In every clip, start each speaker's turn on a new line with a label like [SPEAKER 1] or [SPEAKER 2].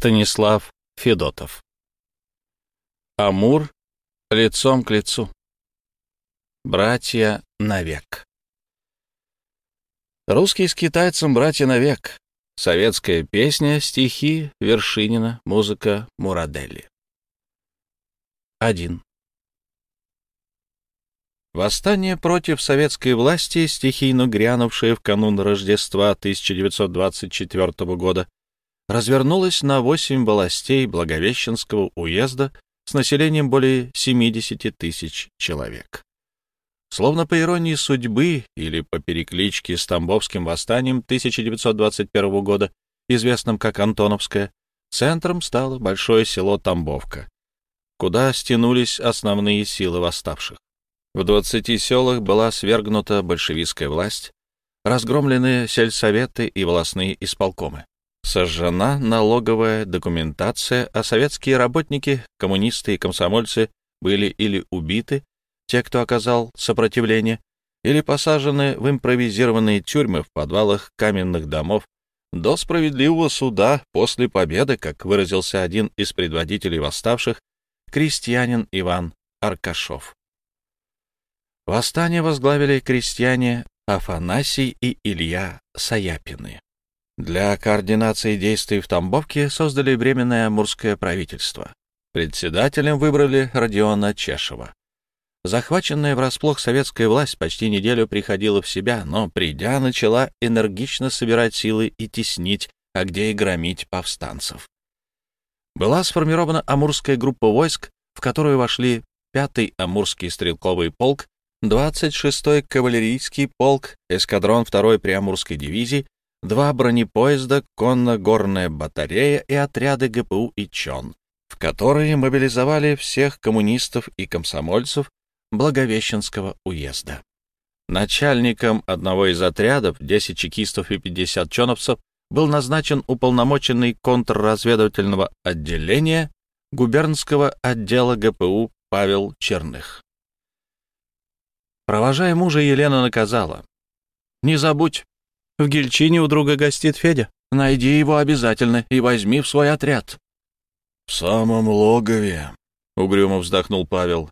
[SPEAKER 1] Станислав Федотов. Амур лицом к лицу. Братья навек. Русский с китайцем братья навек. Советская песня, стихи Вершинина, музыка Мураделли. 1. Восстание против советской власти, стихийно грянувшее в канун Рождества 1924 года, развернулось на восемь властей Благовещенского уезда с населением более 70 тысяч человек. Словно по иронии судьбы или по перекличке с Тамбовским восстанием 1921 года, известным как Антоновское, центром стало большое село Тамбовка, куда стянулись основные силы восставших. В 20 селах была свергнута большевистская власть, разгромлены сельсоветы и волосные исполкомы. Сожжена налоговая документация, а советские работники, коммунисты и комсомольцы были или убиты, те, кто оказал сопротивление, или посажены в импровизированные тюрьмы в подвалах каменных домов до справедливого суда после победы, как выразился один из предводителей восставших, крестьянин Иван Аркашов. Восстание возглавили крестьяне Афанасий и Илья Саяпины. Для координации действий в Тамбовке создали Временное Амурское правительство. Председателем выбрали Родиона Чешева. Захваченная врасплох советская власть почти неделю приходила в себя, но, придя, начала энергично собирать силы и теснить, а где и громить повстанцев. Была сформирована Амурская группа войск, в которую вошли 5-й Амурский стрелковый полк, 26-й кавалерийский полк, эскадрон 2-й Приамурской дивизии, два бронепоезда, конно-горная батарея и отряды ГПУ и ЧОН, в которые мобилизовали всех коммунистов и комсомольцев, Благовещенского уезда. Начальником одного из отрядов, 10 чекистов и 50 чоновцев, был назначен уполномоченный контрразведывательного отделения губернского отдела ГПУ Павел Черных. Провожая мужа, Елена наказала. «Не забудь, в Гельчине у друга гостит Федя. Найди его обязательно и возьми в свой отряд».
[SPEAKER 2] «В самом логове», — угрюмо вздохнул Павел.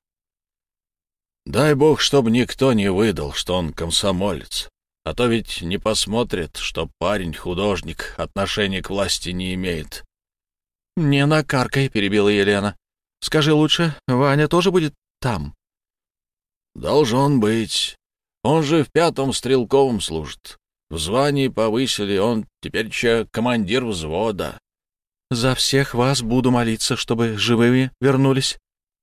[SPEAKER 2] Дай бог, чтобы никто не выдал, что он комсомолец. А то ведь не посмотрит, что парень художник, отношения к власти не имеет.
[SPEAKER 1] — Не накаркай, — перебила Елена. — Скажи лучше, Ваня тоже будет там?
[SPEAKER 2] — Должен быть. Он же в пятом стрелковом служит. В звании повысили, он теперь че командир взвода.
[SPEAKER 1] — За всех вас буду молиться, чтобы живыми вернулись.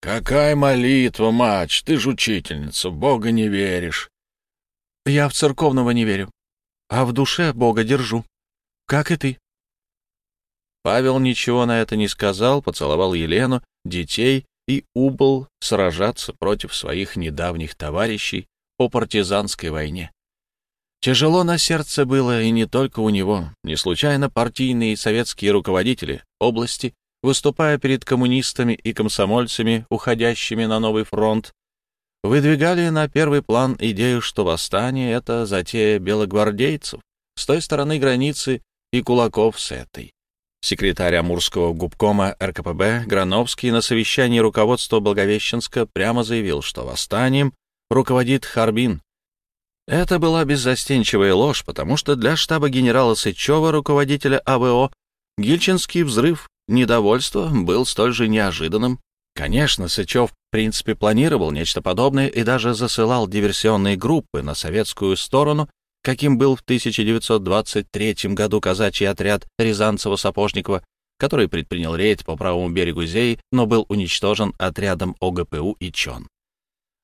[SPEAKER 2] «Какая молитва, мать? Ты ж учительница, в Бога не веришь».
[SPEAKER 1] «Я в церковного не верю, а в душе Бога держу, как и ты». Павел ничего на это не сказал, поцеловал Елену, детей и убыл сражаться против своих недавних товарищей по партизанской войне. Тяжело на сердце было и не только у него. Не случайно партийные и советские руководители области выступая перед коммунистами и комсомольцами, уходящими на новый фронт, выдвигали на первый план идею, что восстание — это затея белогвардейцев с той стороны границы и кулаков с этой. Секретарь Амурского губкома РКПБ Грановский на совещании руководства Благовещенска прямо заявил, что восстанием руководит Харбин. Это была беззастенчивая ложь, потому что для штаба генерала Сычева, руководителя АВО, Гильчинский взрыв недовольства был столь же неожиданным. Конечно, Сычев в принципе планировал нечто подобное и даже засылал диверсионные группы на советскую сторону, каким был в 1923 году казачий отряд Рязанцева-Сапожникова, который предпринял рейд по правому берегу Зеи, но был уничтожен отрядом ОГПУ и ЧОН.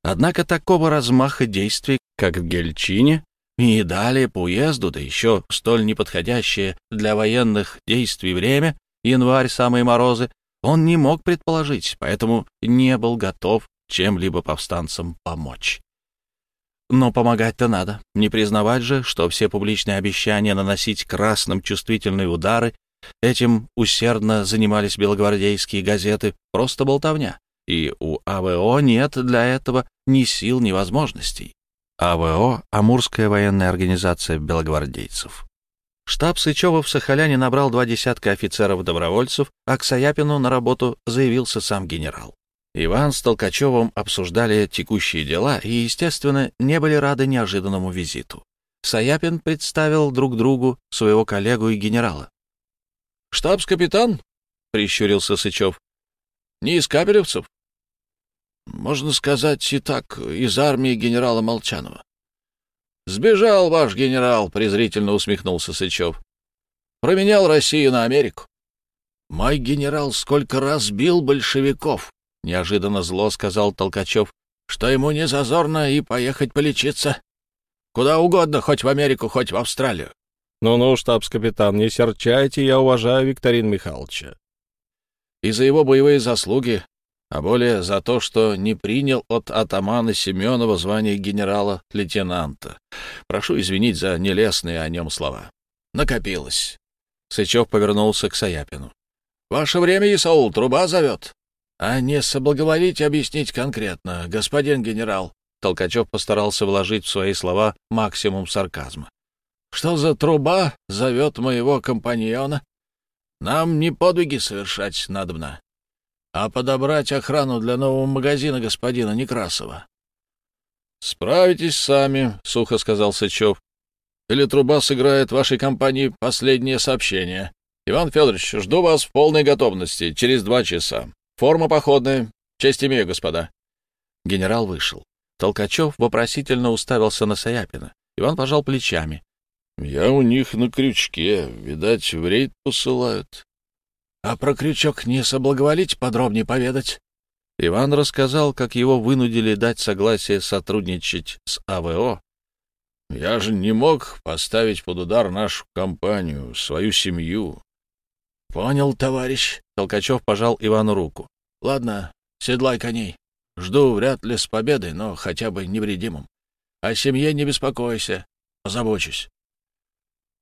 [SPEAKER 1] Однако такого размаха действий, как в Гельчине, и далее по уезду, да еще столь неподходящее для военных действий время, январь, самые морозы, он не мог предположить, поэтому не был готов чем-либо повстанцам помочь. Но помогать-то надо. Не признавать же, что все публичные обещания наносить красным чувствительные удары, этим усердно занимались белогвардейские газеты, просто болтовня. И у АВО нет для этого ни сил, ни возможностей. АВО — Амурская военная организация белогвардейцев. Штаб Сычева в Сахаляне набрал два десятка офицеров-добровольцев, а к Саяпину на работу заявился сам генерал. Иван с Толкачевым обсуждали текущие дела и, естественно, не были рады неожиданному визиту. Саяпин представил друг другу своего коллегу и генерала.
[SPEAKER 2] «Штабс-капитан?» — прищурился Сычев. «Не из капелевцев?» «Можно сказать и так, из армии генерала Молчанова». «Сбежал ваш генерал», — презрительно усмехнулся Сычев. «Променял Россию на Америку». «Мой генерал сколько раз бил большевиков», — неожиданно зло сказал Толкачев, «что ему не зазорно и поехать полечиться. Куда угодно, хоть в Америку, хоть в Австралию».
[SPEAKER 3] «Ну-ну, штабс-капитан, не серчайте, я уважаю Викторина Михайловича».
[SPEAKER 2] «И за его боевые заслуги, а более за то, что не принял от атамана Семенова звание генерала-лейтенанта. Прошу извинить за нелестные о нем слова. Накопилось. Сычев повернулся к Саяпину. — Ваше время, Исаул, труба зовет. — А не соблаговолите объяснить конкретно, господин генерал. Толкачев постарался вложить в свои слова максимум сарказма. — Что за труба зовет моего компаньона? Нам не подвиги совершать надобно, а подобрать охрану для нового магазина господина Некрасова. — Справитесь сами, — сухо сказал Сычев. — Или труба сыграет вашей компании последнее сообщение. Иван Федорович, жду вас в полной готовности через два часа. Форма походная. Честь имею, господа. Генерал вышел. Толкачев вопросительно уставился на Саяпина. Иван пожал плечами. — Я у них на крючке. Видать, в рейд посылают. А про крючок не соблаговолить подробнее поведать? Иван рассказал, как его вынудили дать согласие сотрудничать с АВО. Я же не мог поставить под удар нашу компанию, свою семью. Понял, товарищ. Толкачев пожал Ивану руку. Ладно, седлай коней. Жду вряд ли с победой, но хотя бы невредимым. О семье не беспокойся. Позабочусь.